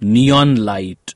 neon light.